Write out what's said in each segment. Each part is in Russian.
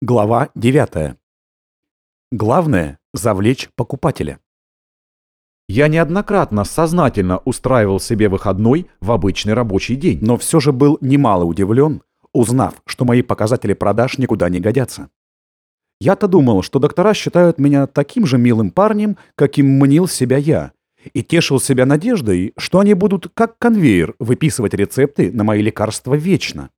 Глава 9. Главное – завлечь покупателя. Я неоднократно сознательно устраивал себе выходной в обычный рабочий день, но все же был немало удивлен, узнав, что мои показатели продаж никуда не годятся. Я-то думал, что доктора считают меня таким же милым парнем, каким мнил себя я, и тешил себя надеждой, что они будут как конвейер выписывать рецепты на мои лекарства вечно.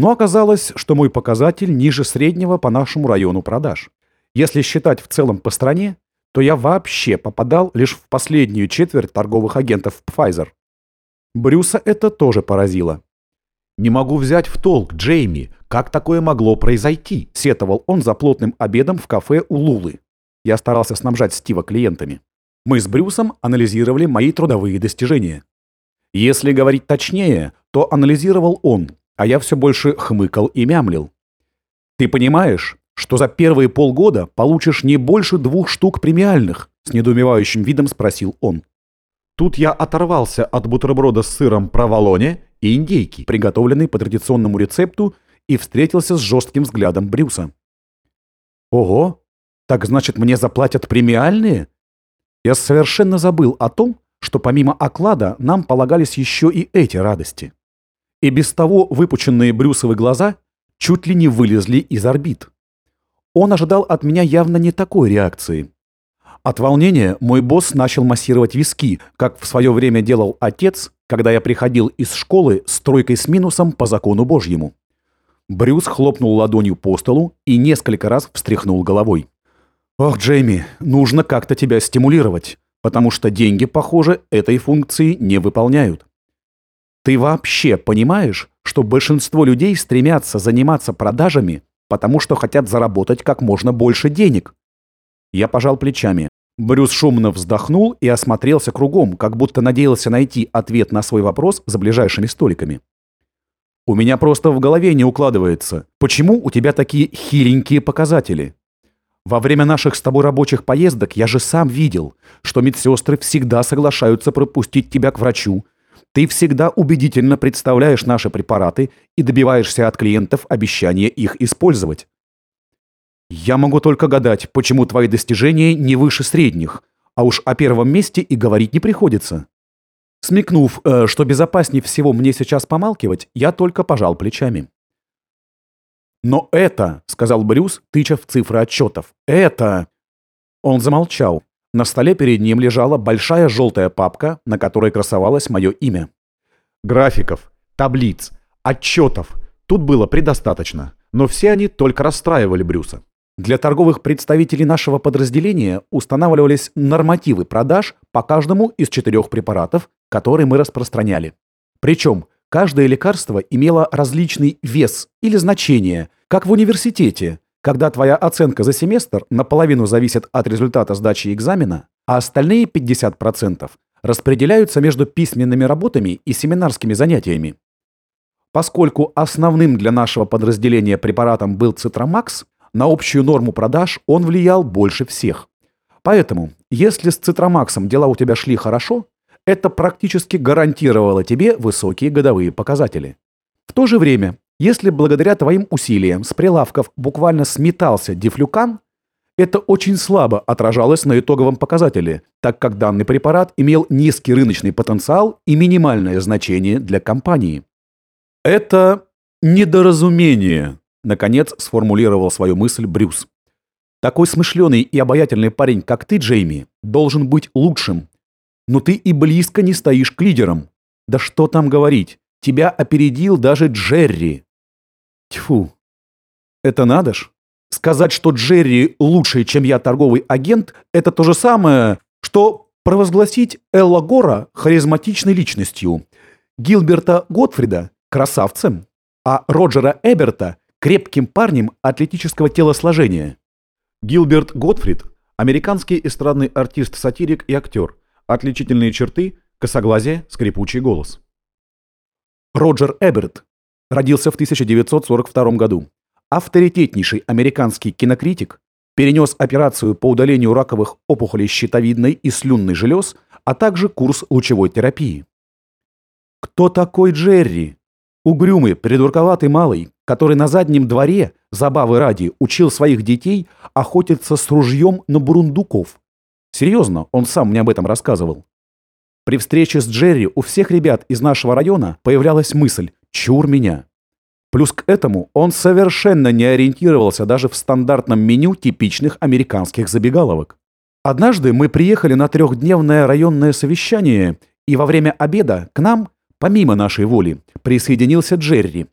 Но оказалось, что мой показатель ниже среднего по нашему району продаж. Если считать в целом по стране, то я вообще попадал лишь в последнюю четверть торговых агентов Pfizer. Брюса это тоже поразило. «Не могу взять в толк, Джейми, как такое могло произойти?» – сетовал он за плотным обедом в кафе у Лулы. Я старался снабжать Стива клиентами. Мы с Брюсом анализировали мои трудовые достижения. Если говорить точнее, то анализировал он, а я все больше хмыкал и мямлил. «Ты понимаешь, что за первые полгода получишь не больше двух штук премиальных?» С недоумевающим видом спросил он. Тут я оторвался от бутерброда с сыром проволоне и индейки, приготовленной по традиционному рецепту, и встретился с жестким взглядом Брюса. «Ого, так значит мне заплатят премиальные?» Я совершенно забыл о том, что помимо оклада нам полагались еще и эти радости и без того выпученные Брюсовы глаза чуть ли не вылезли из орбит. Он ожидал от меня явно не такой реакции. От волнения мой босс начал массировать виски, как в свое время делал отец, когда я приходил из школы с тройкой с минусом по закону Божьему. Брюс хлопнул ладонью по столу и несколько раз встряхнул головой. «Ох, Джейми, нужно как-то тебя стимулировать, потому что деньги, похоже, этой функции не выполняют. Ты вообще понимаешь, что большинство людей стремятся заниматься продажами, потому что хотят заработать как можно больше денег? Я пожал плечами. Брюс шумно вздохнул и осмотрелся кругом, как будто надеялся найти ответ на свой вопрос за ближайшими столиками. «У меня просто в голове не укладывается. Почему у тебя такие хиленькие показатели? Во время наших с тобой рабочих поездок я же сам видел, что медсестры всегда соглашаются пропустить тебя к врачу, ты всегда убедительно представляешь наши препараты и добиваешься от клиентов обещания их использовать. Я могу только гадать, почему твои достижения не выше средних, а уж о первом месте и говорить не приходится. Смекнув, э, что безопаснее всего мне сейчас помалкивать, я только пожал плечами. «Но это», — сказал Брюс, тыча в цифры отчетов, — «это...» Он замолчал, на столе перед ним лежала большая желтая папка, на которой красовалось мое имя. Графиков, таблиц, отчетов тут было предостаточно, но все они только расстраивали Брюса. Для торговых представителей нашего подразделения устанавливались нормативы продаж по каждому из четырех препаратов, которые мы распространяли. Причем каждое лекарство имело различный вес или значение, как в университете, когда твоя оценка за семестр наполовину зависит от результата сдачи экзамена, а остальные 50% распределяются между письменными работами и семинарскими занятиями. Поскольку основным для нашего подразделения препаратом был Цитромакс, на общую норму продаж он влиял больше всех. Поэтому, если с Цитромаксом дела у тебя шли хорошо, это практически гарантировало тебе высокие годовые показатели. В то же время, если благодаря твоим усилиям с прилавков буквально сметался дефлюкан, это очень слабо отражалось на итоговом показателе, так как данный препарат имел низкий рыночный потенциал и минимальное значение для компании. Это недоразумение, наконец сформулировал свою мысль Брюс. Такой смышленый и обаятельный парень, как ты, Джейми, должен быть лучшим. Но ты и близко не стоишь к лидерам. Да что там говорить, тебя опередил даже Джерри. Тьфу. Это надо ж? Сказать, что Джерри лучше, чем я торговый агент, это то же самое, что провозгласить Элла Гора харизматичной личностью, Гилберта Готфрида – красавцем, а Роджера Эберта – крепким парнем атлетического телосложения. Гилберт Готфрид – американский эстрадный артист-сатирик и актер. Отличительные черты – косоглазие, скрипучий голос. Роджер Эберт родился в 1942 году. Авторитетнейший американский кинокритик перенес операцию по удалению раковых опухолей щитовидной и слюнной желез, а также курс лучевой терапии. «Кто такой Джерри?» Угрюмый, придурковатый малый, который на заднем дворе, забавы ради, учил своих детей охотиться с ружьем на бурундуков. Серьезно, он сам мне об этом рассказывал. При встрече с Джерри у всех ребят из нашего района появлялась мысль «чур меня». Плюс к этому он совершенно не ориентировался даже в стандартном меню типичных американских забегаловок. Однажды мы приехали на трехдневное районное совещание, и во время обеда к нам, помимо нашей воли, присоединился Джерри.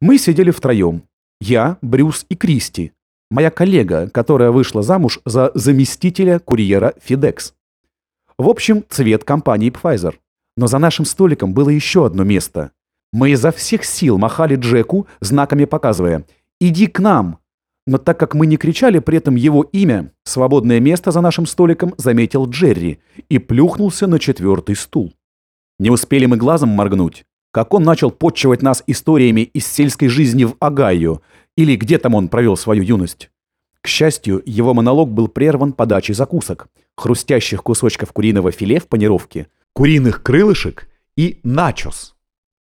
Мы сидели втроем. Я, Брюс и Кристи. Моя коллега, которая вышла замуж за заместителя курьера FedEx. В общем, цвет компании Pfizer. Но за нашим столиком было еще одно место. Мы изо всех сил махали Джеку, знаками показывая «Иди к нам!». Но так как мы не кричали при этом его имя, свободное место за нашим столиком заметил Джерри и плюхнулся на четвертый стул. Не успели мы глазом моргнуть, как он начал подчивать нас историями из сельской жизни в Огайо, или где там он провел свою юность. К счастью, его монолог был прерван подачей закусок, хрустящих кусочков куриного филе в панировке, куриных крылышек и начос.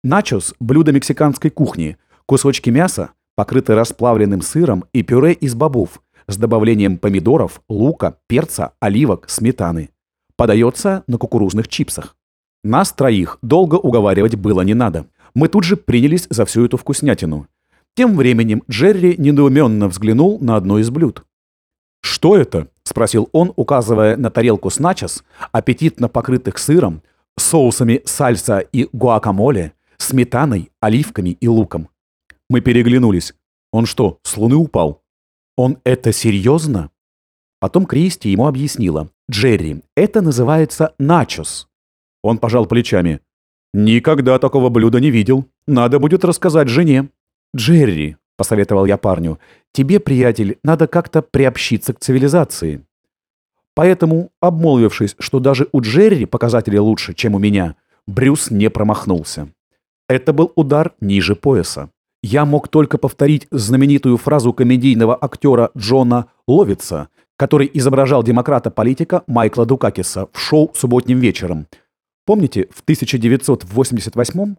Начос – блюдо мексиканской кухни, кусочки мяса, покрытые расплавленным сыром и пюре из бобов с добавлением помидоров, лука, перца, оливок, сметаны. Подается на кукурузных чипсах. Нас троих долго уговаривать было не надо. Мы тут же принялись за всю эту вкуснятину. Тем временем Джерри недоуменно взглянул на одно из блюд. «Что это?» – спросил он, указывая на тарелку с начос, аппетитно покрытых сыром, соусами сальса и гуакамоле, сметаной, оливками и луком. Мы переглянулись. Он что, с луны упал? Он это серьезно? Потом Кристи ему объяснила. Джерри, это называется начос. Он пожал плечами. Никогда такого блюда не видел. Надо будет рассказать жене. Джерри, посоветовал я парню, тебе, приятель, надо как-то приобщиться к цивилизации. Поэтому, обмолвившись, что даже у Джерри показатели лучше, чем у меня, Брюс не промахнулся. Это был удар ниже пояса. Я мог только повторить знаменитую фразу комедийного актера Джона Ловица, который изображал демократа-политика Майкла Дукакиса в шоу «Субботним вечером». Помните, в 1988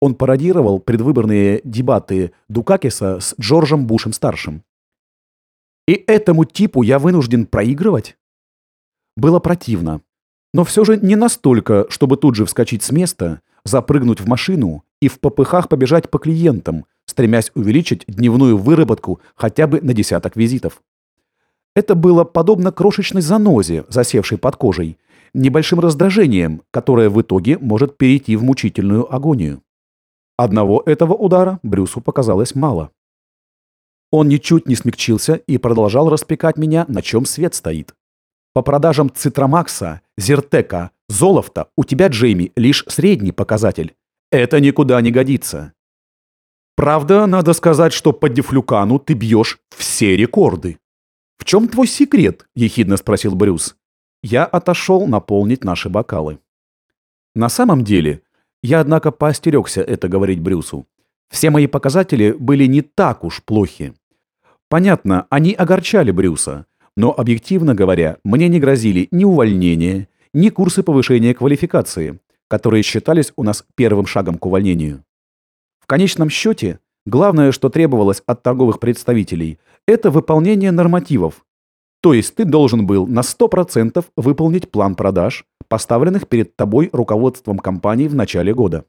он пародировал предвыборные дебаты Дукакиса с Джорджем Бушем-старшим. И этому типу я вынужден проигрывать? Было противно. Но все же не настолько, чтобы тут же вскочить с места, запрыгнуть в машину и в попыхах побежать по клиентам, стремясь увеличить дневную выработку хотя бы на десяток визитов. Это было подобно крошечной занозе, засевшей под кожей, небольшим раздражением, которое в итоге может перейти в мучительную агонию. Одного этого удара Брюсу показалось мало. Он ничуть не смягчился и продолжал распекать меня, на чем свет стоит. По продажам Цитромакса, Зертека, Золофта у тебя, Джейми, лишь средний показатель. Это никуда не годится. Правда, надо сказать, что по дефлюкану ты бьешь все рекорды. «В чем твой секрет?» – ехидно спросил Брюс. Я отошел наполнить наши бокалы. На самом деле, я, однако, поостерегся это говорить Брюсу. Все мои показатели были не так уж плохи. Понятно, они огорчали Брюса, но, объективно говоря, мне не грозили ни увольнение, ни курсы повышения квалификации которые считались у нас первым шагом к увольнению. В конечном счете, главное, что требовалось от торговых представителей, это выполнение нормативов. То есть ты должен был на 100% выполнить план продаж, поставленных перед тобой руководством компании в начале года.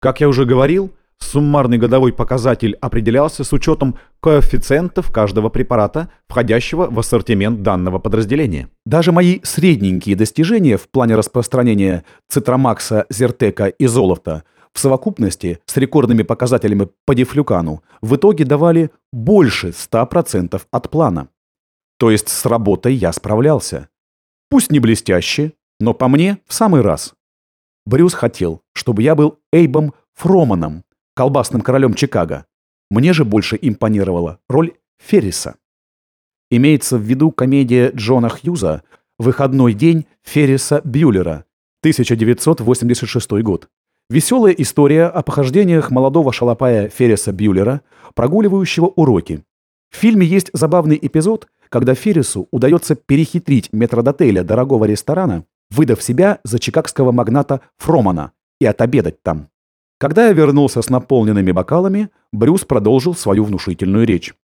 Как я уже говорил, Суммарный годовой показатель определялся с учетом коэффициентов каждого препарата, входящего в ассортимент данного подразделения. Даже мои средненькие достижения в плане распространения цитромакса, зертека и золота в совокупности с рекордными показателями по дефлюкану в итоге давали больше 100% от плана. То есть с работой я справлялся. Пусть не блестяще, но по мне в самый раз. Брюс хотел, чтобы я был Эйбом Фроманом, колбасным королем Чикаго. Мне же больше импонировала роль Ферриса. Имеется в виду комедия Джона Хьюза «Выходной день Ферриса Бьюлера», 1986 год. Веселая история о похождениях молодого шалопая Ферриса Бьюлера, прогуливающего уроки. В фильме есть забавный эпизод, когда Феррису удается перехитрить метродотеля дорогого ресторана, выдав себя за чикагского магната Фромана и отобедать там. Когда я вернулся с наполненными бокалами, Брюс продолжил свою внушительную речь.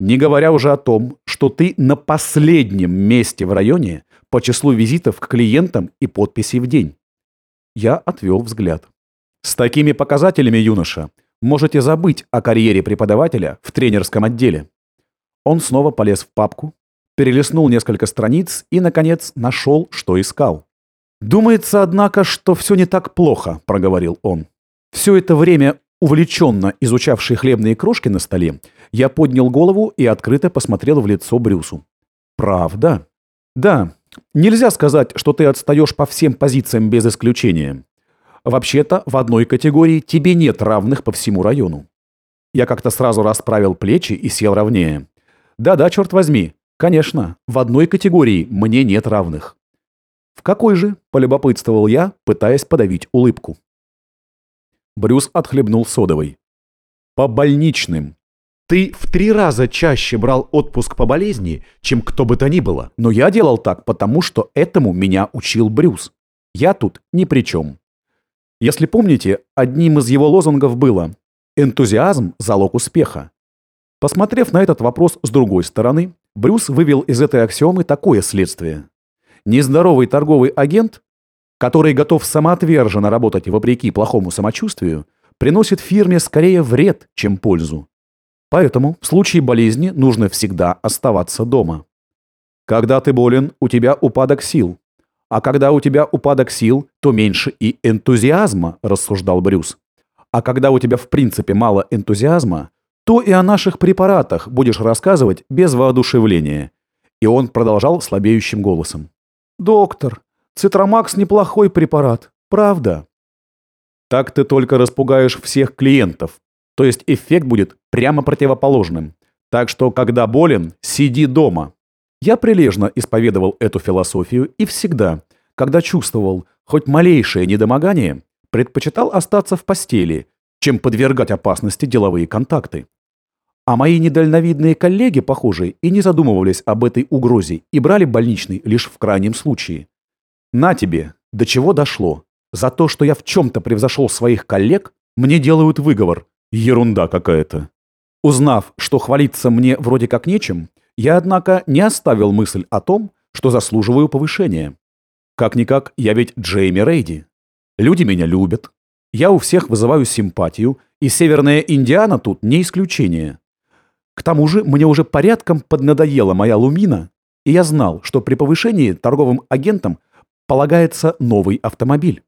Не говоря уже о том, что ты на последнем месте в районе по числу визитов к клиентам и подписей в день. Я отвел взгляд. С такими показателями, юноша, можете забыть о карьере преподавателя в тренерском отделе. Он снова полез в папку, перелистнул несколько страниц и, наконец, нашел, что искал. «Думается, однако, что все не так плохо», — проговорил он. Все это время, увлеченно изучавший хлебные крошки на столе, я поднял голову и открыто посмотрел в лицо Брюсу. «Правда?» «Да, нельзя сказать, что ты отстаешь по всем позициям без исключения. Вообще-то, в одной категории тебе нет равных по всему району». Я как-то сразу расправил плечи и сел ровнее. «Да-да, черт возьми. Конечно, в одной категории мне нет равных». «В какой же?» – полюбопытствовал я, пытаясь подавить улыбку. Брюс отхлебнул содовой. «По больничным. Ты в три раза чаще брал отпуск по болезни, чем кто бы то ни было. Но я делал так, потому что этому меня учил Брюс. Я тут ни при чем. Если помните, одним из его лозунгов было «энтузиазм – залог успеха». Посмотрев на этот вопрос с другой стороны, Брюс вывел из этой аксиомы такое следствие. Нездоровый торговый агент который готов самоотверженно работать вопреки плохому самочувствию, приносит фирме скорее вред, чем пользу. Поэтому в случае болезни нужно всегда оставаться дома. Когда ты болен, у тебя упадок сил. А когда у тебя упадок сил, то меньше и энтузиазма, рассуждал Брюс. А когда у тебя в принципе мало энтузиазма, то и о наших препаратах будешь рассказывать без воодушевления. И он продолжал слабеющим голосом. «Доктор, Цитромакс неплохой препарат, правда. Так ты только распугаешь всех клиентов. То есть эффект будет прямо противоположным. Так что, когда болен, сиди дома. Я прилежно исповедовал эту философию и всегда, когда чувствовал хоть малейшее недомогание, предпочитал остаться в постели, чем подвергать опасности деловые контакты. А мои недальновидные коллеги, похоже, и не задумывались об этой угрозе и брали больничный лишь в крайнем случае. На тебе, до чего дошло. За то, что я в чем-то превзошел своих коллег, мне делают выговор. Ерунда какая-то. Узнав, что хвалиться мне вроде как нечем, я, однако, не оставил мысль о том, что заслуживаю повышения. Как-никак, я ведь Джейми Рейди. Люди меня любят. Я у всех вызываю симпатию, и Северная Индиана тут не исключение. К тому же мне уже порядком поднадоела моя лумина, и я знал, что при повышении торговым агентам полагается новый автомобиль.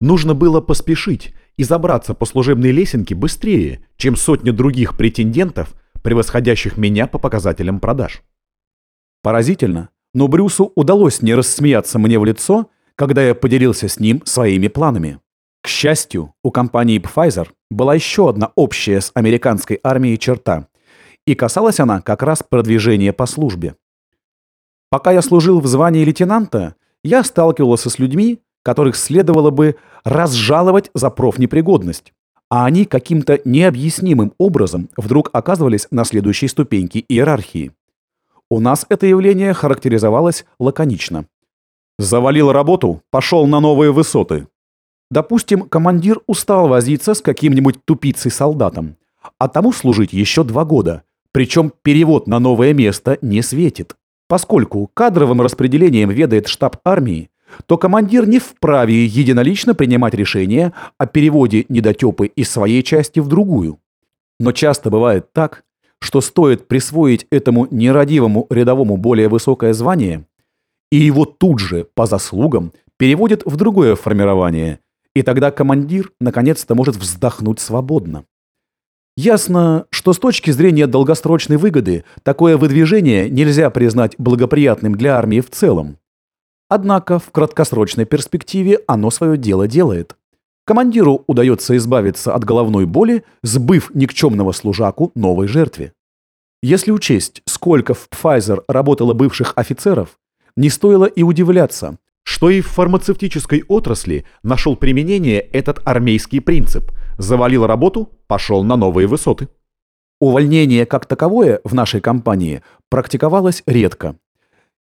Нужно было поспешить и забраться по служебной лесенке быстрее, чем сотни других претендентов, превосходящих меня по показателям продаж. Поразительно, но Брюсу удалось не рассмеяться мне в лицо, когда я поделился с ним своими планами. К счастью, у компании Pfizer была еще одна общая с американской армией черта, и касалась она как раз продвижения по службе. Пока я служил в звании лейтенанта, я сталкивался с людьми, которых следовало бы разжаловать за профнепригодность, а они каким-то необъяснимым образом вдруг оказывались на следующей ступеньке иерархии. У нас это явление характеризовалось лаконично. Завалил работу, пошел на новые высоты. Допустим, командир устал возиться с каким-нибудь тупицей-солдатом, а тому служить еще два года, причем перевод на новое место не светит. Поскольку кадровым распределением ведает штаб армии, то командир не вправе единолично принимать решение о переводе недотепы из своей части в другую. Но часто бывает так, что стоит присвоить этому нерадивому рядовому более высокое звание, и его тут же, по заслугам, переводят в другое формирование, и тогда командир наконец-то может вздохнуть свободно. Ясно, что с точки зрения долгосрочной выгоды такое выдвижение нельзя признать благоприятным для армии в целом. Однако в краткосрочной перспективе оно свое дело делает. Командиру удается избавиться от головной боли, сбыв никчемного служаку новой жертве. Если учесть, сколько в Pfizer работало бывших офицеров, не стоило и удивляться, что и в фармацевтической отрасли нашел применение этот армейский принцип – завалил работу, пошел на новые высоты. Увольнение как таковое в нашей компании практиковалось редко.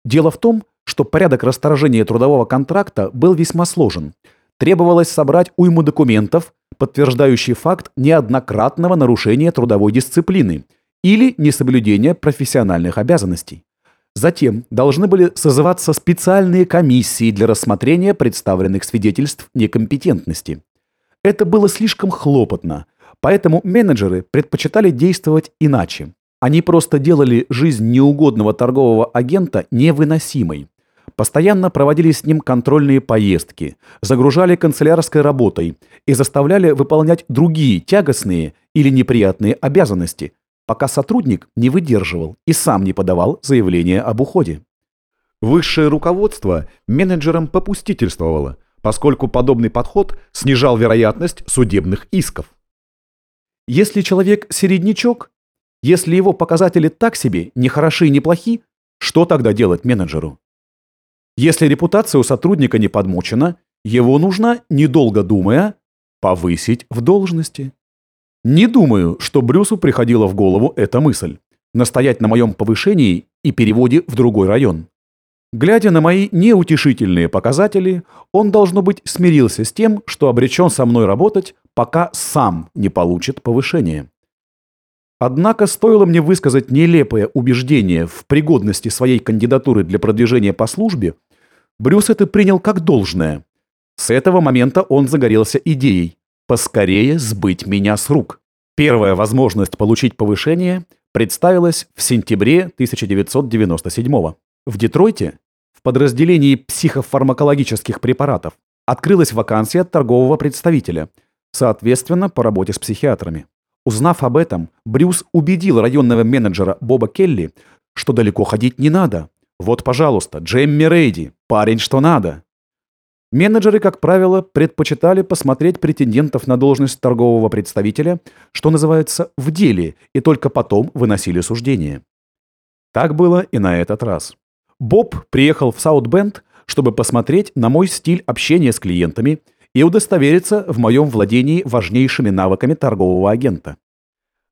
Дело в том, что порядок расторжения трудового контракта был весьма сложен, требовалось собрать уйму документов, подтверждающий факт неоднократного нарушения трудовой дисциплины или несоблюдения профессиональных обязанностей. Затем должны были созываться специальные комиссии для рассмотрения представленных свидетельств некомпетентности. Это было слишком хлопотно, поэтому менеджеры предпочитали действовать иначе. Они просто делали жизнь неугодного торгового агента невыносимой. Постоянно проводили с ним контрольные поездки, загружали канцелярской работой и заставляли выполнять другие тягостные или неприятные обязанности, пока сотрудник не выдерживал и сам не подавал заявление об уходе. Высшее руководство менеджерам попустительствовало, поскольку подобный подход снижал вероятность судебных исков. Если человек середнячок, если его показатели так себе, не хороши и не плохи, что тогда делать менеджеру? Если репутация у сотрудника не подмочена, его нужно, недолго думая, повысить в должности. Не думаю, что Брюсу приходила в голову эта мысль. Настоять на моем повышении и переводе в другой район. Глядя на мои неутешительные показатели, он, должно быть, смирился с тем, что обречен со мной работать, пока сам не получит повышение. Однако стоило мне высказать нелепое убеждение в пригодности своей кандидатуры для продвижения по службе, Брюс это принял как должное. С этого момента он загорелся идеей поскорее сбыть меня с рук. Первая возможность получить повышение представилась в сентябре 1997 -го. В Детройте, в подразделении психофармакологических препаратов, открылась вакансия торгового представителя, соответственно, по работе с психиатрами. Узнав об этом, Брюс убедил районного менеджера Боба Келли, что далеко ходить не надо. Вот, пожалуйста, Джемми Рейди, парень что надо. Менеджеры, как правило, предпочитали посмотреть претендентов на должность торгового представителя, что называется, в деле, и только потом выносили суждение. Так было и на этот раз. Боб приехал в Саутбенд, чтобы посмотреть на мой стиль общения с клиентами и удостовериться в моем владении важнейшими навыками торгового агента.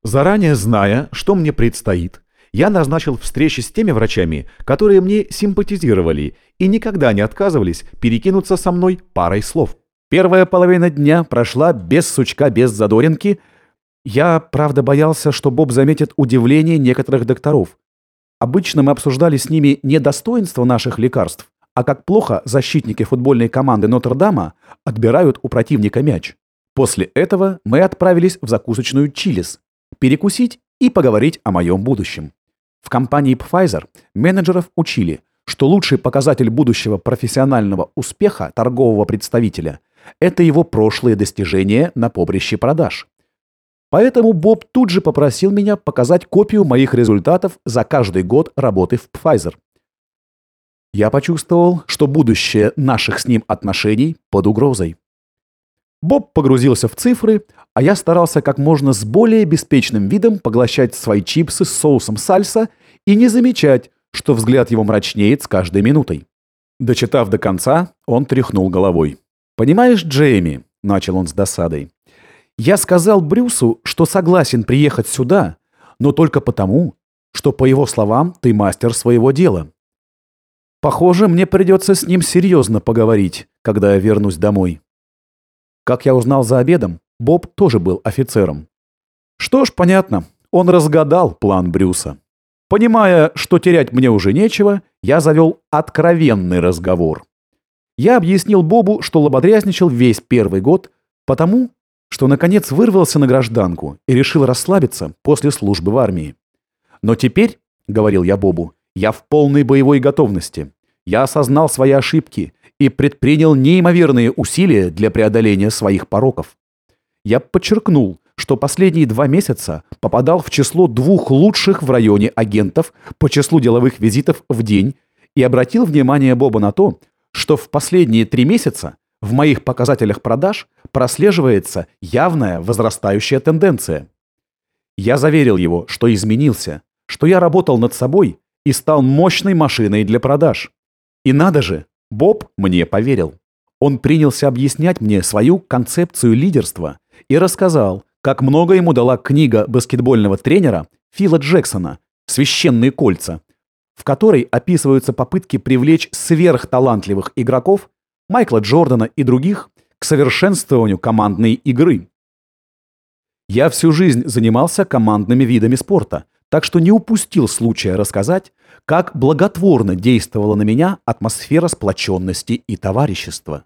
Заранее зная, что мне предстоит, я назначил встречи с теми врачами, которые мне симпатизировали и никогда не отказывались перекинуться со мной парой слов. Первая половина дня прошла без сучка, без задоринки. Я, правда, боялся, что Боб заметит удивление некоторых докторов. Обычно мы обсуждали с ними не достоинство наших лекарств, а как плохо защитники футбольной команды Нотр-Дама отбирают у противника мяч. После этого мы отправились в закусочную Чилис, перекусить и поговорить о моем будущем. В компании Pfizer менеджеров учили, что лучший показатель будущего профессионального успеха торгового представителя – это его прошлые достижения на поприще продаж. Поэтому Боб тут же попросил меня показать копию моих результатов за каждый год работы в Pfizer. Я почувствовал, что будущее наших с ним отношений под угрозой. Боб погрузился в цифры, а я старался как можно с более беспечным видом поглощать свои чипсы с соусом сальса и не замечать, что взгляд его мрачнеет с каждой минутой. Дочитав до конца, он тряхнул головой. «Понимаешь, Джейми», — начал он с досадой, — «я сказал Брюсу, что согласен приехать сюда, но только потому, что, по его словам, ты мастер своего дела. Похоже, мне придется с ним серьезно поговорить, когда я вернусь домой». Как я узнал за обедом, Боб тоже был офицером. Что ж, понятно, он разгадал план Брюса. Понимая, что терять мне уже нечего, я завел откровенный разговор. Я объяснил Бобу, что лоботрясничал весь первый год, потому что наконец вырвался на гражданку и решил расслабиться после службы в армии. Но теперь, — говорил я Бобу, — я в полной боевой готовности. Я осознал свои ошибки и предпринял неимоверные усилия для преодоления своих пороков. Я подчеркнул, что последние два месяца попадал в число двух лучших в районе агентов по числу деловых визитов в день и обратил внимание Боба на то, что в последние три месяца в моих показателях продаж прослеживается явная возрастающая тенденция. Я заверил его, что изменился, что я работал над собой и стал мощной машиной для продаж. И надо же, Боб мне поверил. Он принялся объяснять мне свою концепцию лидерства и рассказал, как много ему дала книга баскетбольного тренера Фила Джексона «Священные кольца», в которой описываются попытки привлечь сверхталантливых игроков Майкла Джордана и других к совершенствованию командной игры. Я всю жизнь занимался командными видами спорта, так что не упустил случая рассказать, как благотворно действовала на меня атмосфера сплоченности и товарищества.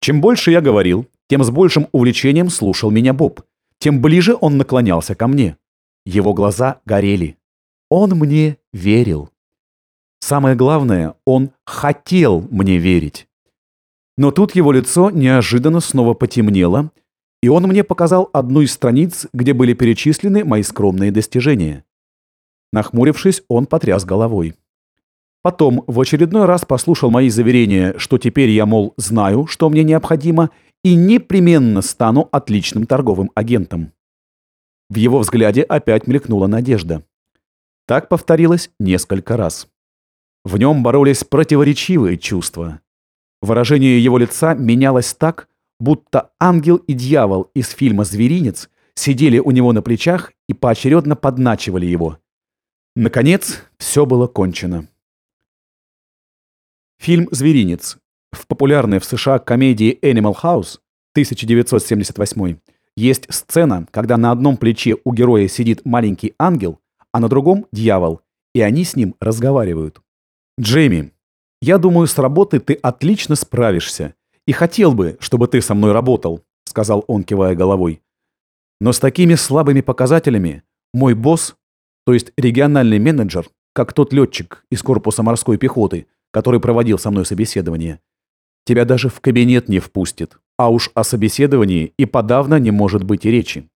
Чем больше я говорил, тем с большим увлечением слушал меня Боб, тем ближе он наклонялся ко мне. Его глаза горели. Он мне верил. Самое главное, он хотел мне верить. Но тут его лицо неожиданно снова потемнело, и он мне показал одну из страниц, где были перечислены мои скромные достижения. Нахмурившись, он потряс головой. Потом в очередной раз послушал мои заверения, что теперь я, мол, знаю, что мне необходимо, и непременно стану отличным торговым агентом. В его взгляде опять мелькнула надежда. Так повторилось несколько раз. В нем боролись противоречивые чувства. Выражение его лица менялось так, будто ангел и дьявол из фильма «Зверинец» сидели у него на плечах и поочередно подначивали его. Наконец, все было кончено. Фильм «Зверинец» в популярной в США комедии Animal House 1978 есть сцена, когда на одном плече у героя сидит маленький ангел, а на другом – дьявол, и они с ним разговаривают. Джейми, я думаю, с работы ты отлично справишься. И хотел бы, чтобы ты со мной работал, сказал он, кивая головой. Но с такими слабыми показателями мой босс, то есть региональный менеджер, как тот летчик из корпуса морской пехоты, который проводил со мной собеседование, тебя даже в кабинет не впустит. А уж о собеседовании и подавно не может быть и речи.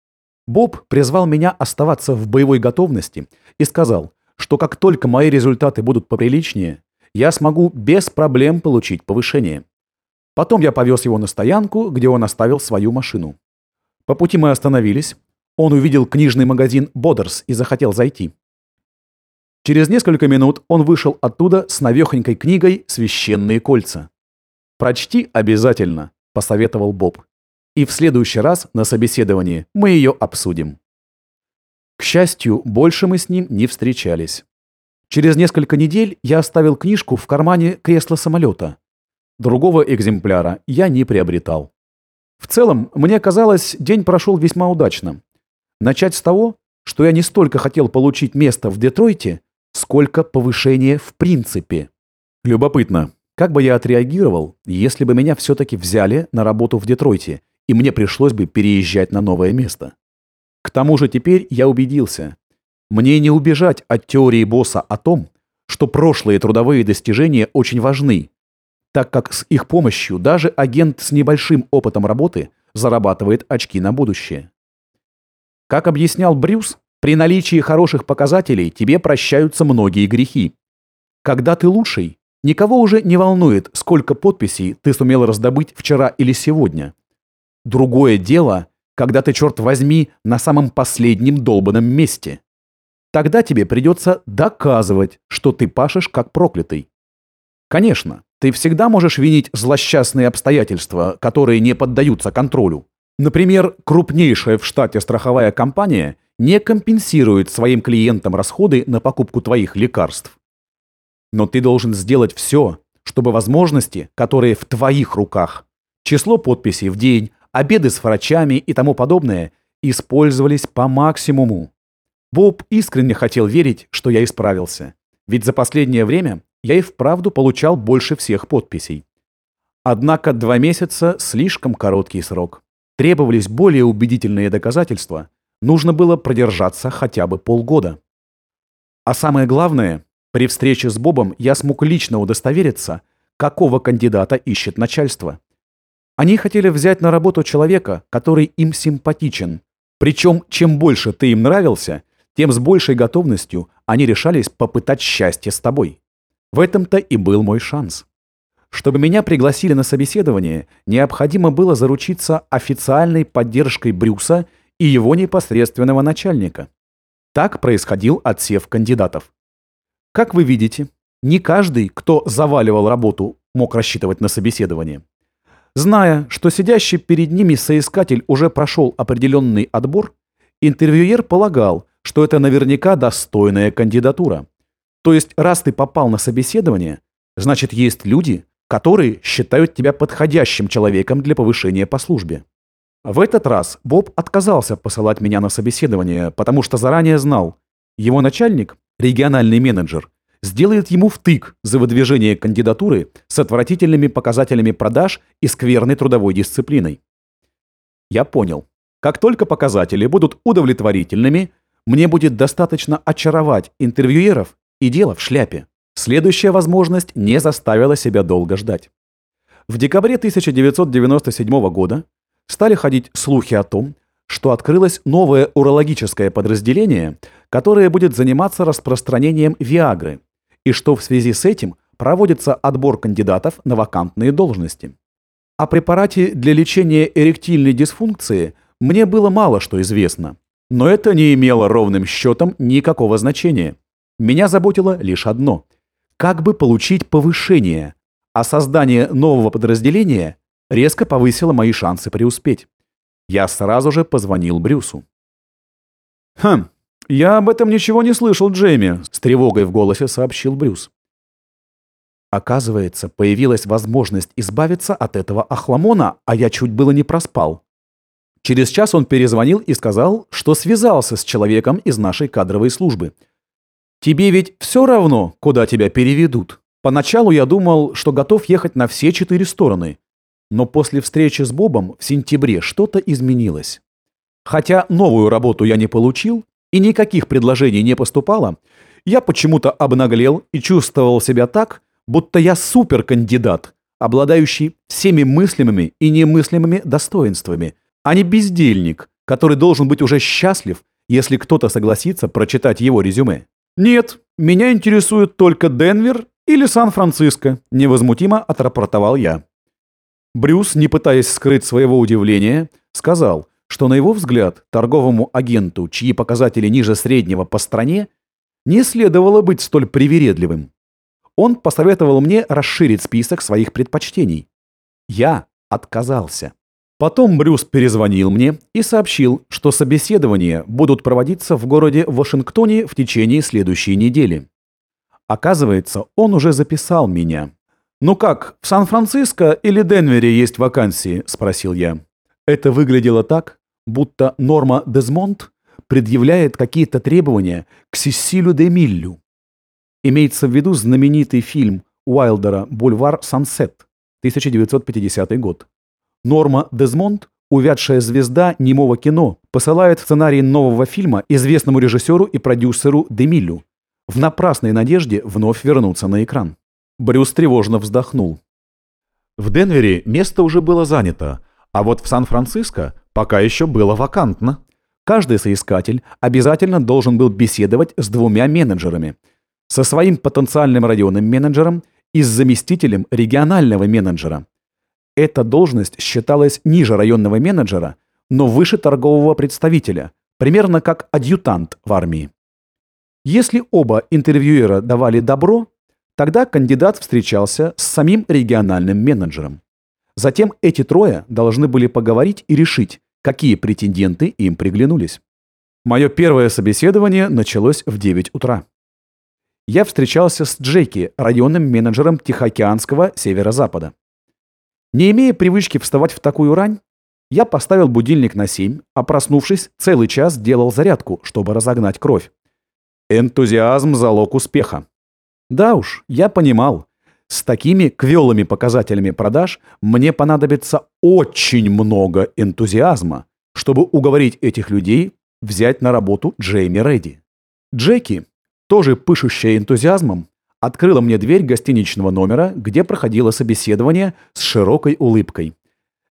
Боб призвал меня оставаться в боевой готовности и сказал, что как только мои результаты будут поприличнее, я смогу без проблем получить повышение. Потом я повез его на стоянку, где он оставил свою машину. По пути мы остановились. Он увидел книжный магазин «Бодерс» и захотел зайти. Через несколько минут он вышел оттуда с навехонькой книгой «Священные кольца». «Прочти обязательно», — посоветовал Боб. «И в следующий раз на собеседовании мы ее обсудим». К счастью, больше мы с ним не встречались. Через несколько недель я оставил книжку в кармане кресла самолета. Другого экземпляра я не приобретал. В целом, мне казалось, день прошел весьма удачно. Начать с того, что я не столько хотел получить место в Детройте, сколько повышение в принципе. Любопытно, как бы я отреагировал, если бы меня все-таки взяли на работу в Детройте, и мне пришлось бы переезжать на новое место. К тому же теперь я убедился. Мне не убежать от теории босса о том, что прошлые трудовые достижения очень важны, так как с их помощью даже агент с небольшим опытом работы зарабатывает очки на будущее. Как объяснял Брюс, при наличии хороших показателей тебе прощаются многие грехи. Когда ты лучший, никого уже не волнует, сколько подписей ты сумел раздобыть вчера или сегодня. Другое дело, когда ты, черт возьми, на самом последнем долбанном месте. Тогда тебе придется доказывать, что ты пашешь как проклятый. Конечно, ты всегда можешь винить злосчастные обстоятельства, которые не поддаются контролю. Например, крупнейшая в штате страховая компания не компенсирует своим клиентам расходы на покупку твоих лекарств. Но ты должен сделать все, чтобы возможности, которые в твоих руках, число подписей в день, обеды с врачами и тому подобное использовались по максимуму. Боб искренне хотел верить, что я исправился. Ведь за последнее время я и вправду получал больше всех подписей. Однако два месяца – слишком короткий срок. Требовались более убедительные доказательства. Нужно было продержаться хотя бы полгода. А самое главное, при встрече с Бобом я смог лично удостовериться, какого кандидата ищет начальство. Они хотели взять на работу человека, который им симпатичен. Причем, чем больше ты им нравился, тем с большей готовностью они решались попытать счастье с тобой. В этом-то и был мой шанс. Чтобы меня пригласили на собеседование, необходимо было заручиться официальной поддержкой Брюса и его непосредственного начальника. Так происходил отсев кандидатов. Как вы видите, не каждый, кто заваливал работу, мог рассчитывать на собеседование. Зная, что сидящий перед ними соискатель уже прошел определенный отбор, интервьюер полагал, что это наверняка достойная кандидатура. То есть, раз ты попал на собеседование, значит, есть люди, которые считают тебя подходящим человеком для повышения по службе. В этот раз Боб отказался посылать меня на собеседование, потому что заранее знал, его начальник, региональный менеджер, сделает ему втык за выдвижение кандидатуры с отвратительными показателями продаж и скверной трудовой дисциплиной. Я понял. Как только показатели будут удовлетворительными, мне будет достаточно очаровать интервьюеров и дело в шляпе. Следующая возможность не заставила себя долго ждать. В декабре 1997 года стали ходить слухи о том, что открылось новое урологическое подразделение, которое будет заниматься распространением Виагры, и что в связи с этим проводится отбор кандидатов на вакантные должности. О препарате для лечения эректильной дисфункции мне было мало что известно, но это не имело ровным счетом никакого значения. Меня заботило лишь одно – как бы получить повышение, а создание нового подразделения резко повысило мои шансы преуспеть. Я сразу же позвонил Брюсу. «Хм, я об этом ничего не слышал, Джейми», — с тревогой в голосе сообщил Брюс. Оказывается, появилась возможность избавиться от этого охламона, а я чуть было не проспал. Через час он перезвонил и сказал, что связался с человеком из нашей кадровой службы. «Тебе ведь все равно, куда тебя переведут. Поначалу я думал, что готов ехать на все четыре стороны. Но после встречи с Бобом в сентябре что-то изменилось. Хотя новую работу я не получил и никаких предложений не поступало, я почему-то обнаглел и чувствовал себя так, будто я суперкандидат, обладающий всеми мыслимыми и немыслимыми достоинствами, а не бездельник, который должен быть уже счастлив, если кто-то согласится прочитать его резюме. «Нет, меня интересует только Денвер или Сан-Франциско», невозмутимо отрапортовал я. Брюс, не пытаясь скрыть своего удивления, сказал, что на его взгляд торговому агенту, чьи показатели ниже среднего по стране, не следовало быть столь привередливым. Он посоветовал мне расширить список своих предпочтений. Я отказался. Потом Брюс перезвонил мне и сообщил, что собеседования будут проводиться в городе Вашингтоне в течение следующей недели. Оказывается, он уже записал меня. «Ну как, в Сан-Франциско или Денвере есть вакансии?» – спросил я. Это выглядело так, будто Норма Дезмонд предъявляет какие-то требования к Сесилю де Миллю. Имеется в виду знаменитый фильм Уайлдера «Бульвар Сансет» 1950 год. Норма Дезмонд, увядшая звезда немого кино, посылает сценарий нового фильма известному режиссеру и продюсеру Демилю в напрасной надежде вновь вернуться на экран. Брюс тревожно вздохнул. В Денвере место уже было занято, а вот в Сан-Франциско пока еще было вакантно. Каждый соискатель обязательно должен был беседовать с двумя менеджерами. Со своим потенциальным районным менеджером и с заместителем регионального менеджера. Эта должность считалась ниже районного менеджера, но выше торгового представителя, примерно как адъютант в армии. Если оба интервьюера давали добро, Тогда кандидат встречался с самим региональным менеджером. Затем эти трое должны были поговорить и решить, какие претенденты им приглянулись. Мое первое собеседование началось в 9 утра. Я встречался с Джеки, районным менеджером Тихоокеанского северо-запада. Не имея привычки вставать в такую рань, я поставил будильник на 7, а проснувшись, целый час делал зарядку, чтобы разогнать кровь. Энтузиазм – залог успеха. Да уж, я понимал. С такими квелыми показателями продаж мне понадобится очень много энтузиазма, чтобы уговорить этих людей взять на работу Джейми Редди. Джеки, тоже пышущая энтузиазмом, открыла мне дверь гостиничного номера, где проходило собеседование с широкой улыбкой.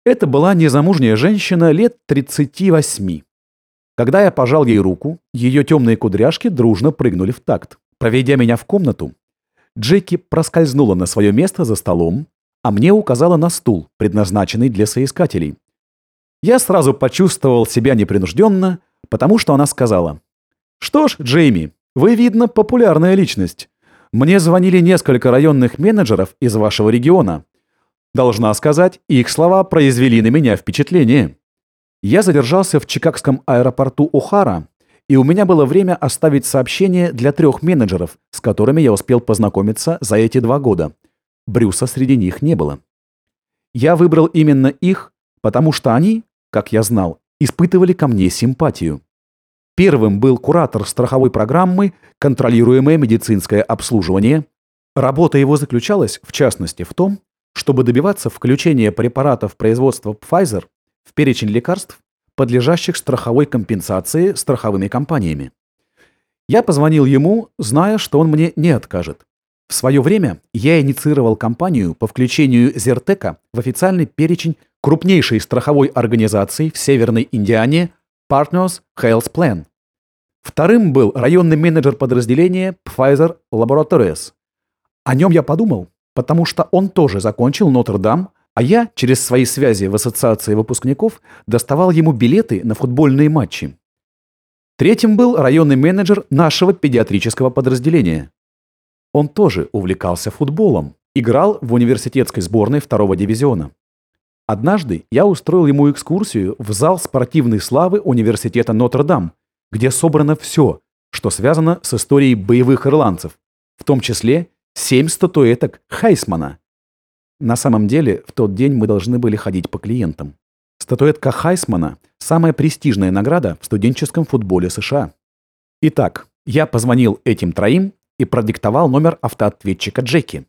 Это была незамужняя женщина лет 38. Когда я пожал ей руку, ее темные кудряшки дружно прыгнули в такт. Проведя меня в комнату, Джеки проскользнула на свое место за столом, а мне указала на стул, предназначенный для соискателей. Я сразу почувствовал себя непринужденно, потому что она сказала. «Что ж, Джейми, вы, видно, популярная личность. Мне звонили несколько районных менеджеров из вашего региона. Должна сказать, их слова произвели на меня впечатление. Я задержался в чикагском аэропорту О'Хара и у меня было время оставить сообщение для трех менеджеров, с которыми я успел познакомиться за эти два года. Брюса среди них не было. Я выбрал именно их, потому что они, как я знал, испытывали ко мне симпатию. Первым был куратор страховой программы «Контролируемое медицинское обслуживание». Работа его заключалась, в частности, в том, чтобы добиваться включения препаратов производства Pfizer в перечень лекарств, подлежащих страховой компенсации страховыми компаниями. Я позвонил ему, зная, что он мне не откажет. В свое время я инициировал кампанию по включению Зертека в официальный перечень крупнейшей страховой организации в Северной Индиане Partners Health Plan. Вторым был районный менеджер подразделения Pfizer Laboratories. О нем я подумал, потому что он тоже закончил Нотр-Дам, а я через свои связи в ассоциации выпускников доставал ему билеты на футбольные матчи. Третьим был районный менеджер нашего педиатрического подразделения. Он тоже увлекался футболом, играл в университетской сборной второго дивизиона. Однажды я устроил ему экскурсию в зал спортивной славы университета Нотр-Дам, где собрано все, что связано с историей боевых ирландцев, в том числе семь статуэток Хайсмана. На самом деле, в тот день мы должны были ходить по клиентам. Статуэтка Хайсмана – самая престижная награда в студенческом футболе США. Итак, я позвонил этим троим и продиктовал номер автоответчика Джеки.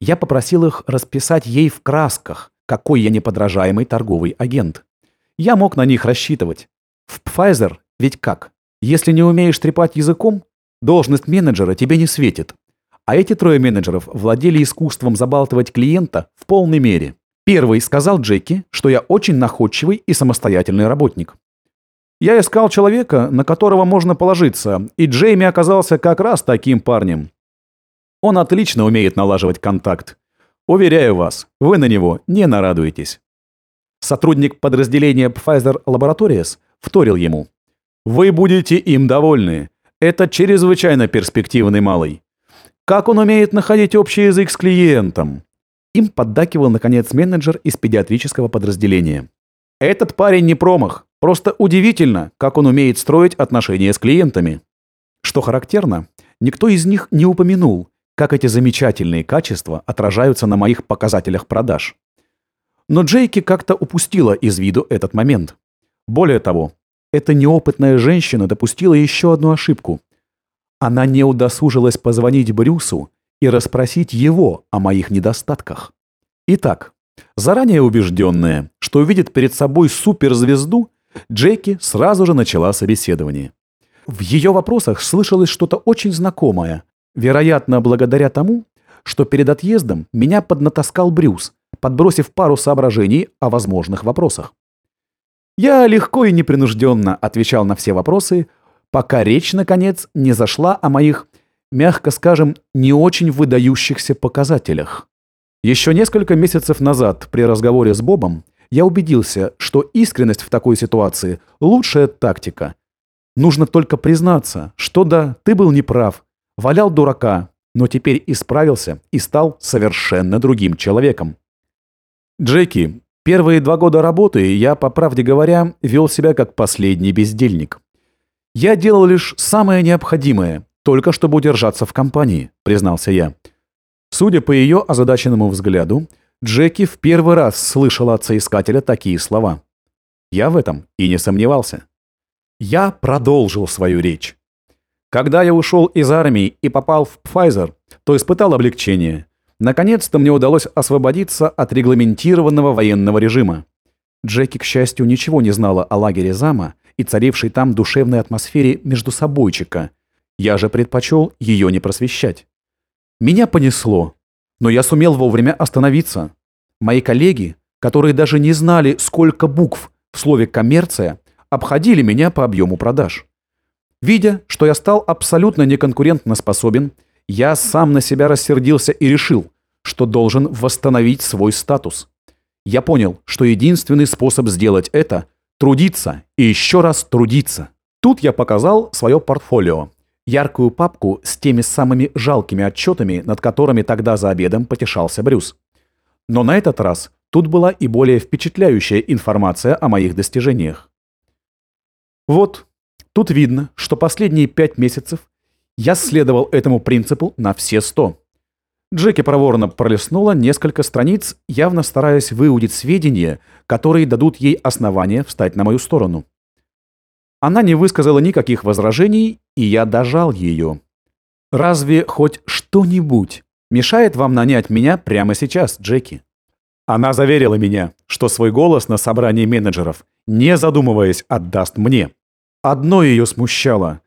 Я попросил их расписать ей в красках, какой я неподражаемый торговый агент. Я мог на них рассчитывать. В Pfizer ведь как? Если не умеешь трепать языком, должность менеджера тебе не светит. А эти трое менеджеров владели искусством забалтывать клиента в полной мере. Первый сказал Джеки, что я очень находчивый и самостоятельный работник. Я искал человека, на которого можно положиться, и Джейми оказался как раз таким парнем. Он отлично умеет налаживать контакт. Уверяю вас, вы на него не нарадуетесь. Сотрудник подразделения Pfizer Laboratories вторил ему. Вы будете им довольны. Это чрезвычайно перспективный малый. Как он умеет находить общий язык с клиентом? Им поддакивал, наконец, менеджер из педиатрического подразделения. Этот парень не промах. Просто удивительно, как он умеет строить отношения с клиентами. Что характерно, никто из них не упомянул, как эти замечательные качества отражаются на моих показателях продаж. Но Джейки как-то упустила из виду этот момент. Более того, эта неопытная женщина допустила еще одну ошибку. Она не удосужилась позвонить Брюсу и расспросить его о моих недостатках. Итак, заранее убежденная, что увидит перед собой суперзвезду, Джеки сразу же начала собеседование. В ее вопросах слышалось что-то очень знакомое, Вероятно, благодаря тому, что перед отъездом меня поднатаскал Брюс, подбросив пару соображений о возможных вопросах. Я легко и непринужденно отвечал на все вопросы, пока речь, наконец, не зашла о моих, мягко скажем, не очень выдающихся показателях. Еще несколько месяцев назад при разговоре с Бобом я убедился, что искренность в такой ситуации – лучшая тактика. Нужно только признаться, что да, ты был неправ, Валял дурака, но теперь исправился и стал совершенно другим человеком. Джеки, первые два года работы я, по правде говоря, вел себя как последний бездельник. Я делал лишь самое необходимое, только чтобы удержаться в компании, признался я. Судя по ее озадаченному взгляду, Джеки в первый раз слышала от соискателя такие слова. Я в этом и не сомневался. Я продолжил свою речь. Когда я ушел из армии и попал в Pfizer, то испытал облегчение. Наконец-то мне удалось освободиться от регламентированного военного режима. Джеки, к счастью, ничего не знала о лагере Зама и царившей там душевной атмосфере между собойчика. Я же предпочел ее не просвещать. Меня понесло, но я сумел вовремя остановиться. Мои коллеги, которые даже не знали, сколько букв в слове «коммерция», обходили меня по объему продаж. Видя, что я стал абсолютно неконкурентно способен, я сам на себя рассердился и решил, что должен восстановить свой статус. Я понял, что единственный способ сделать это – трудиться и еще раз трудиться. Тут я показал свое портфолио. Яркую папку с теми самыми жалкими отчетами, над которыми тогда за обедом потешался Брюс. Но на этот раз тут была и более впечатляющая информация о моих достижениях. Вот, Тут видно, что последние пять месяцев я следовал этому принципу на все сто. Джеки проворно пролистнула несколько страниц, явно стараясь выудить сведения, которые дадут ей основания встать на мою сторону. Она не высказала никаких возражений, и я дожал ее. «Разве хоть что-нибудь мешает вам нанять меня прямо сейчас, Джеки?» Она заверила меня, что свой голос на собрании менеджеров, не задумываясь, отдаст мне. Одно ее смущало.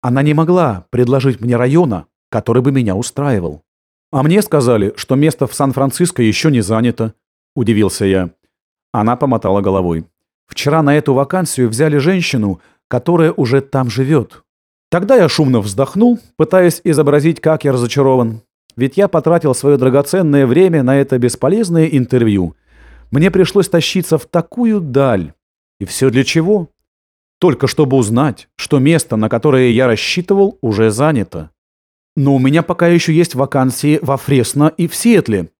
Она не могла предложить мне района, который бы меня устраивал. «А мне сказали, что место в Сан-Франциско еще не занято», – удивился я. Она помотала головой. «Вчера на эту вакансию взяли женщину, которая уже там живет». Тогда я шумно вздохнул, пытаясь изобразить, как я разочарован. Ведь я потратил свое драгоценное время на это бесполезное интервью. Мне пришлось тащиться в такую даль. И все для чего? Только чтобы узнать, что место, на которое я рассчитывал, уже занято. Но у меня пока еще есть вакансии во Фресно и в Сиэтле.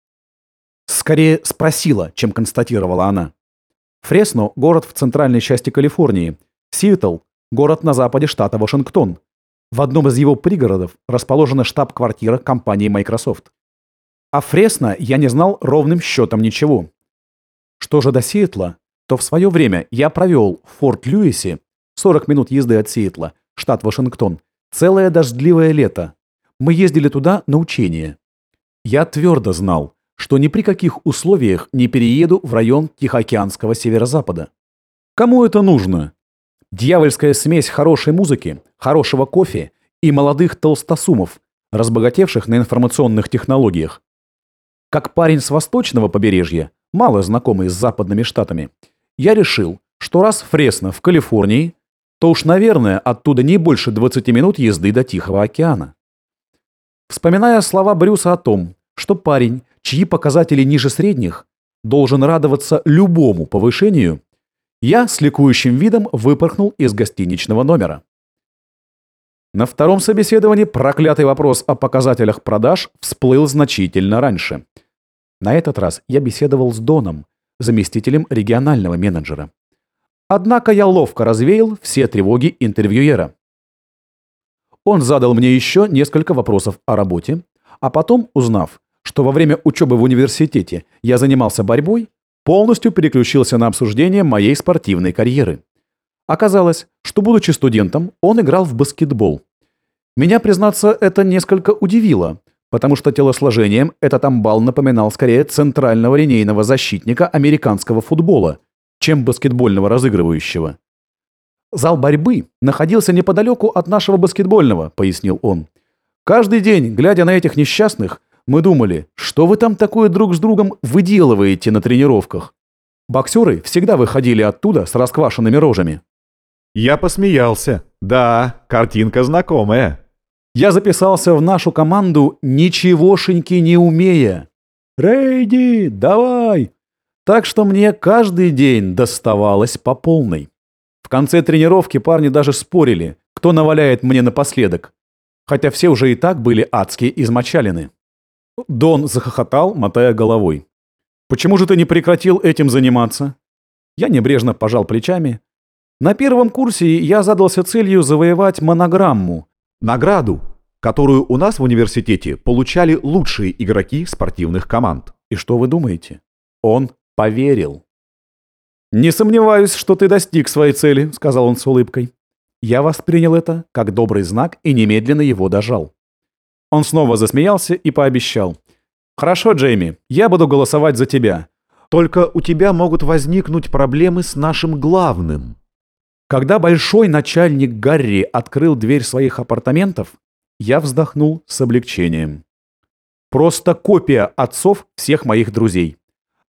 Скорее спросила, чем констатировала она. Фресно – город в центральной части Калифорнии. Сиэтл – город на западе штата Вашингтон. В одном из его пригородов расположена штаб-квартира компании Microsoft. О Фресно я не знал ровным счетом ничего. Что же до Сиэтла, то в свое время я провел в Форт-Льюисе, 40 минут езды от Сиэтла, штат Вашингтон, целое дождливое лето, мы ездили туда на учение. Я твердо знал, что ни при каких условиях не перееду в район Тихоокеанского северо-запада. Кому это нужно? Дьявольская смесь хорошей музыки, хорошего кофе и молодых толстосумов, разбогатевших на информационных технологиях. Как парень с восточного побережья, мало знакомый с западными штатами, я решил, что раз Фресно в Калифорнии, то уж, наверное, оттуда не больше 20 минут езды до Тихого океана. Вспоминая слова Брюса о том, что парень, чьи показатели ниже средних, должен радоваться любому повышению, я с ликующим видом выпорхнул из гостиничного номера. На втором собеседовании проклятый вопрос о показателях продаж всплыл значительно раньше. На этот раз я беседовал с Доном, заместителем регионального менеджера. Однако я ловко развеял все тревоги интервьюера. Он задал мне еще несколько вопросов о работе, а потом, узнав, что во время учебы в университете я занимался борьбой, полностью переключился на обсуждение моей спортивной карьеры. Оказалось, что, будучи студентом, он играл в баскетбол. Меня, признаться, это несколько удивило, потому что телосложением этот амбал напоминал скорее центрального линейного защитника американского футбола, чем баскетбольного разыгрывающего. «Зал борьбы находился неподалеку от нашего баскетбольного», — пояснил он. «Каждый день, глядя на этих несчастных, мы думали, что вы там такое друг с другом выделываете на тренировках. Боксеры всегда выходили оттуда с расквашенными рожами». Я посмеялся. Да, картинка знакомая. Я записался в нашу команду, ничегошеньки не умея. «Рейди, давай!» Так что мне каждый день доставалось по полной. В конце тренировки парни даже спорили, кто наваляет мне напоследок. Хотя все уже и так были адски измочалены. Дон захохотал, мотая головой. «Почему же ты не прекратил этим заниматься?» Я небрежно пожал плечами. На первом курсе я задался целью завоевать монограмму. Награду, которую у нас в университете получали лучшие игроки спортивных команд. И что вы думаете? Он поверил. «Не сомневаюсь, что ты достиг своей цели», — сказал он с улыбкой. Я воспринял это как добрый знак и немедленно его дожал. Он снова засмеялся и пообещал. «Хорошо, Джейми, я буду голосовать за тебя. Только у тебя могут возникнуть проблемы с нашим главным». Когда большой начальник Гарри открыл дверь своих апартаментов, я вздохнул с облегчением. Просто копия отцов всех моих друзей.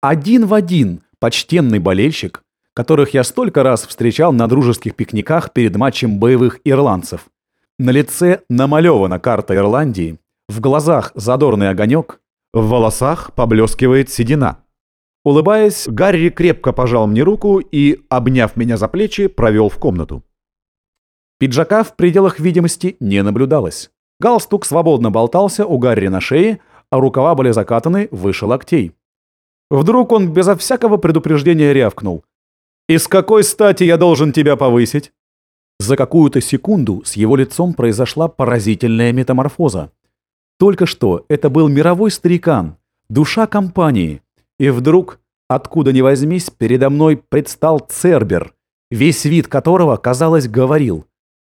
Один в один почтенный болельщик, которых я столько раз встречал на дружеских пикниках перед матчем боевых ирландцев. На лице намалевана карта Ирландии, в глазах задорный огонек, в волосах поблескивает седина. Улыбаясь, Гарри крепко пожал мне руку и, обняв меня за плечи, провел в комнату. Пиджака в пределах видимости не наблюдалось. Галстук свободно болтался у Гарри на шее, а рукава были закатаны выше локтей. Вдруг он безо всякого предупреждения рявкнул. «И с какой стати я должен тебя повысить?» За какую-то секунду с его лицом произошла поразительная метаморфоза. Только что это был мировой старикан, душа компании. И вдруг, откуда ни возьмись, передо мной предстал Цербер, весь вид которого, казалось, говорил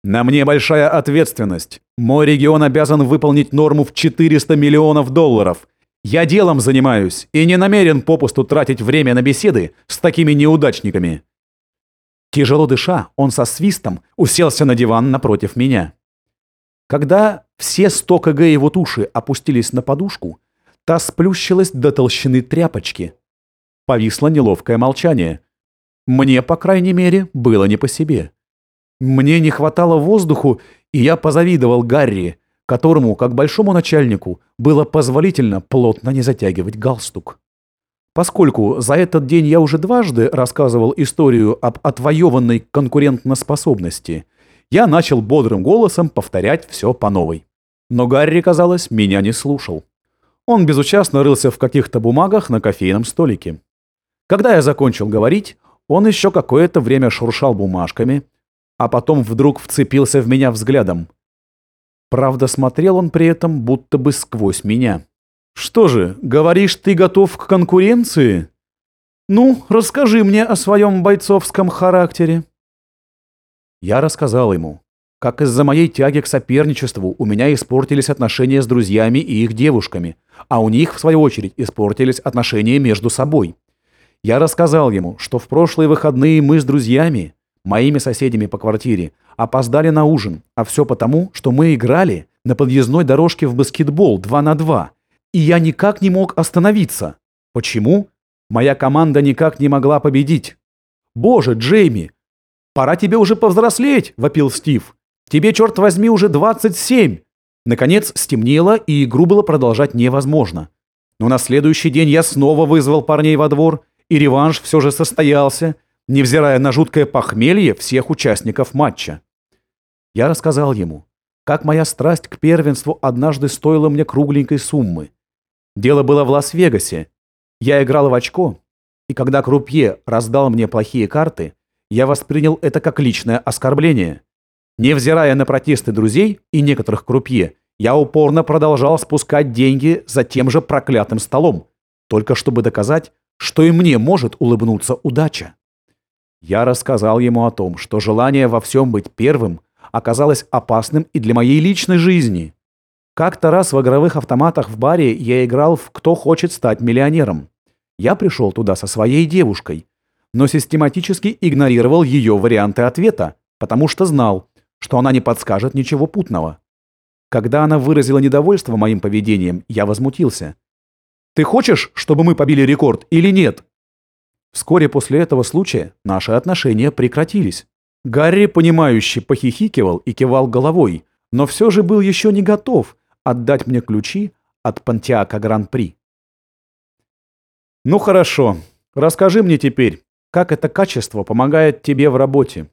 «На мне большая ответственность. Мой регион обязан выполнить норму в 400 миллионов долларов. Я делом занимаюсь и не намерен попусту тратить время на беседы с такими неудачниками». Тяжело дыша, он со свистом уселся на диван напротив меня. Когда все 100 кг его туши опустились на подушку, та сплющилась до толщины тряпочки. Повисло неловкое молчание. Мне, по крайней мере, было не по себе. Мне не хватало воздуху, и я позавидовал Гарри, которому, как большому начальнику, было позволительно плотно не затягивать галстук. Поскольку за этот день я уже дважды рассказывал историю об отвоеванной конкурентноспособности, я начал бодрым голосом повторять все по новой. Но Гарри, казалось, меня не слушал. Он безучастно рылся в каких-то бумагах на кофейном столике. Когда я закончил говорить, он еще какое-то время шуршал бумажками, а потом вдруг вцепился в меня взглядом. Правда, смотрел он при этом будто бы сквозь меня. «Что же, говоришь, ты готов к конкуренции? Ну, расскажи мне о своем бойцовском характере». Я рассказал ему, как из-за моей тяги к соперничеству у меня испортились отношения с друзьями и их девушками, а у них, в свою очередь, испортились отношения между собой. Я рассказал ему, что в прошлые выходные мы с друзьями, моими соседями по квартире, опоздали на ужин, а все потому, что мы играли на подъездной дорожке в баскетбол 2 на 2, и я никак не мог остановиться. Почему? Моя команда никак не могла победить. «Боже, Джейми, пора тебе уже повзрослеть!» – вопил Стив. «Тебе, черт возьми, уже 27!» Наконец стемнело, и игру было продолжать невозможно. Но на следующий день я снова вызвал парней во двор, и реванш все же состоялся, невзирая на жуткое похмелье всех участников матча. Я рассказал ему, как моя страсть к первенству однажды стоила мне кругленькой суммы. Дело было в Лас-Вегасе. Я играл в очко, и когда крупье раздал мне плохие карты, я воспринял это как личное оскорбление. Невзирая на протесты друзей и некоторых крупье, я упорно продолжал спускать деньги за тем же проклятым столом, только чтобы доказать, что и мне может улыбнуться удача. Я рассказал ему о том, что желание во всем быть первым оказалось опасным и для моей личной жизни. Как-то раз в игровых автоматах в баре я играл в «Кто хочет стать миллионером». Я пришел туда со своей девушкой, но систематически игнорировал ее варианты ответа, потому что знал, что она не подскажет ничего путного. Когда она выразила недовольство моим поведением, я возмутился. «Ты хочешь, чтобы мы побили рекорд или нет?» Вскоре после этого случая наши отношения прекратились. Гарри, понимающе похихикивал и кивал головой, но все же был еще не готов отдать мне ключи от Пантиака Гран-при. «Ну хорошо, расскажи мне теперь, как это качество помогает тебе в работе?»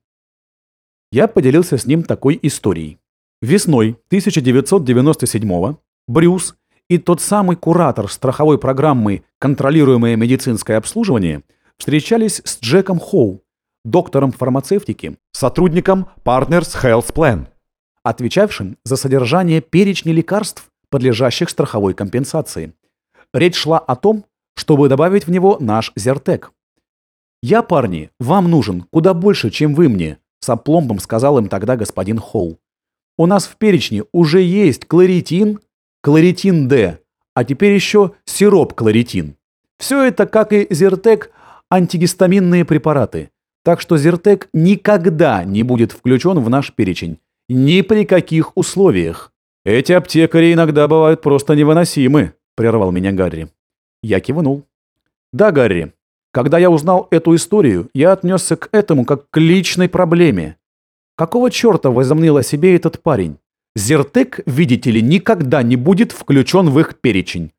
Я поделился с ним такой историей. Весной 1997-го Брюс и тот самый куратор страховой программы «Контролируемое медицинское обслуживание» встречались с Джеком Хоу, доктором фармацевтики, сотрудником Partners Health Plan, отвечавшим за содержание перечня лекарств, подлежащих страховой компенсации. Речь шла о том, чтобы добавить в него наш Зертек. «Я, парни, вам нужен куда больше, чем вы мне», с опломбом сказал им тогда господин Хоу. «У нас в перечне уже есть кларитин, кларитин-Д, а теперь еще сироп-кларитин. Все это, как и Зертек, антигистаминные препараты. Так что Зертек никогда не будет включен в наш перечень. Ни при каких условиях. Эти аптекари иногда бывают просто невыносимы, прервал меня Гарри. Я кивнул. Да, Гарри. Когда я узнал эту историю, я отнесся к этому как к личной проблеме. Какого черта возомнил о себе этот парень? Зертек, видите ли, никогда не будет включен в их перечень.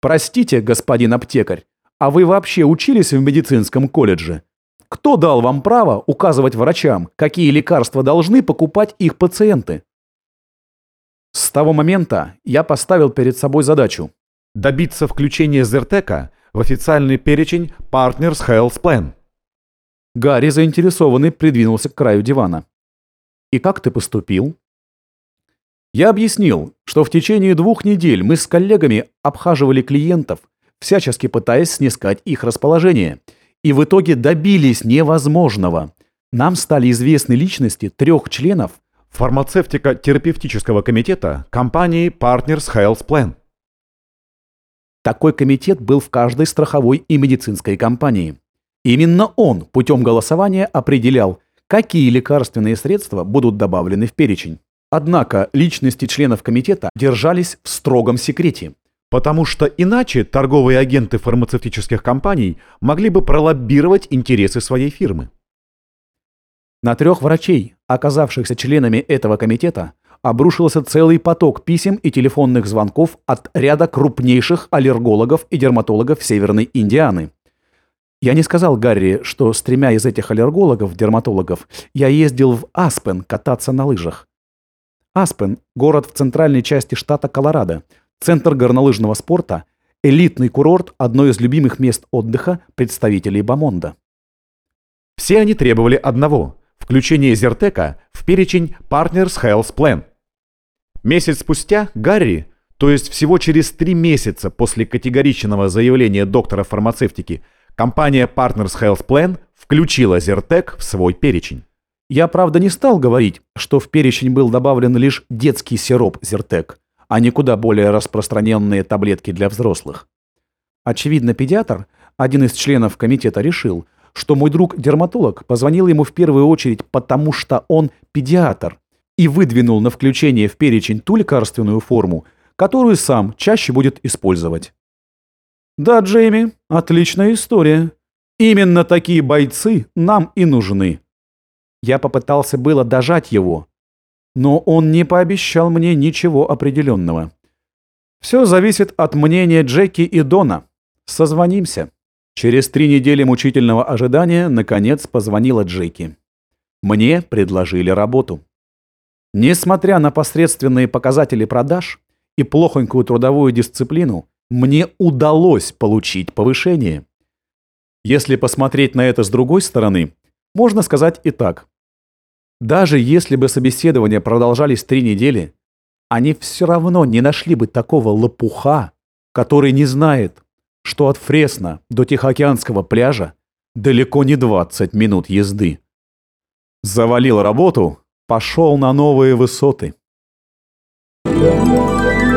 Простите, господин аптекарь, а вы вообще учились в медицинском колледже? Кто дал вам право указывать врачам, какие лекарства должны покупать их пациенты? С того момента я поставил перед собой задачу добиться включения Зертека в официальный перечень Partners Health Plan. Гарри, заинтересованный, придвинулся к краю дивана. «И как ты поступил?» Я объяснил, что в течение двух недель мы с коллегами обхаживали клиентов, всячески пытаясь снискать их расположение, и в итоге добились невозможного. Нам стали известны личности трех членов фармацевтико-терапевтического комитета компании Partners Health Plan. Такой комитет был в каждой страховой и медицинской компании. Именно он путем голосования определял, какие лекарственные средства будут добавлены в перечень. Однако личности членов комитета держались в строгом секрете. Потому что иначе торговые агенты фармацевтических компаний могли бы пролоббировать интересы своей фирмы. На трех врачей, оказавшихся членами этого комитета, обрушился целый поток писем и телефонных звонков от ряда крупнейших аллергологов и дерматологов Северной Индианы. Я не сказал Гарри, что с тремя из этих аллергологов-дерматологов я ездил в Аспен кататься на лыжах. Аспен – город в центральной части штата Колорадо, центр горнолыжного спорта, элитный курорт, одно из любимых мест отдыха представителей Бамонда. Все они требовали одного – включения Зертека в перечень Partners Health Plan. Месяц спустя Гарри, то есть всего через три месяца после категоричного заявления доктора фармацевтики, компания Partners Health Plan включила Зертек в свой перечень. Я, правда, не стал говорить, что в перечень был добавлен лишь детский сироп Зертек, а не куда более распространенные таблетки для взрослых. Очевидно, педиатр, один из членов комитета, решил, что мой друг-дерматолог позвонил ему в первую очередь потому, что он педиатр, и выдвинул на включение в перечень ту лекарственную форму, которую сам чаще будет использовать. Да, Джейми, отличная история. Именно такие бойцы нам и нужны. Я попытался было дожать его, но он не пообещал мне ничего определенного. Все зависит от мнения Джеки и Дона. Созвонимся. Через три недели мучительного ожидания, наконец, позвонила Джеки. Мне предложили работу. Несмотря на посредственные показатели продаж и плохонькую трудовую дисциплину, мне удалось получить повышение. Если посмотреть на это с другой стороны, можно сказать и так. Даже если бы собеседования продолжались три недели, они все равно не нашли бы такого лопуха, который не знает, что от Фресна до Тихоокеанского пляжа далеко не 20 минут езды. Завалил работу, пошел на новые высоты. Thank.